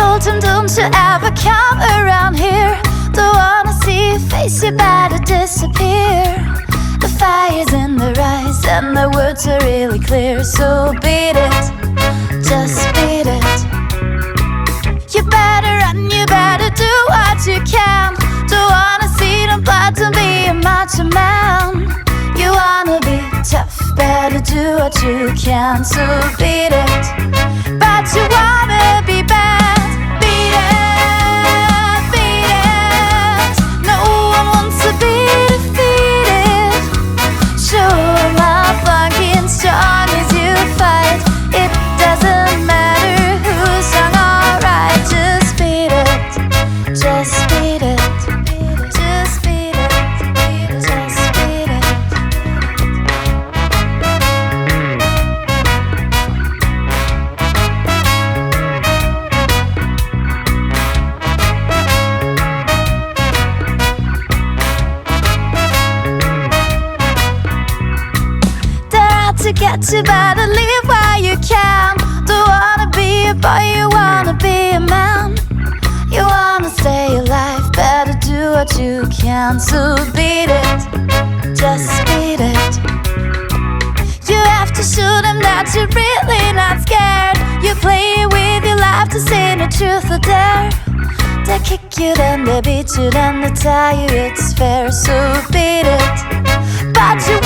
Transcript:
told him, Don't you ever come around here. Don't wanna see your face, you better disappear. The fire's in their eyes, and the words are really clear. So beat it, just beat it. You better run, you better do what you can. Don't wanna see them blood to be a macho man. You wanna be tough, better do what you can. So beat it, but you you, better leave while you can. Don't wanna be a boy, you wanna be a man. Can. So beat it, just beat it. You have to show them that you're really not scared. You play with your life to say the truth or dare. They kick you, then they beat you, then they tie you. It's fair, so beat it. But you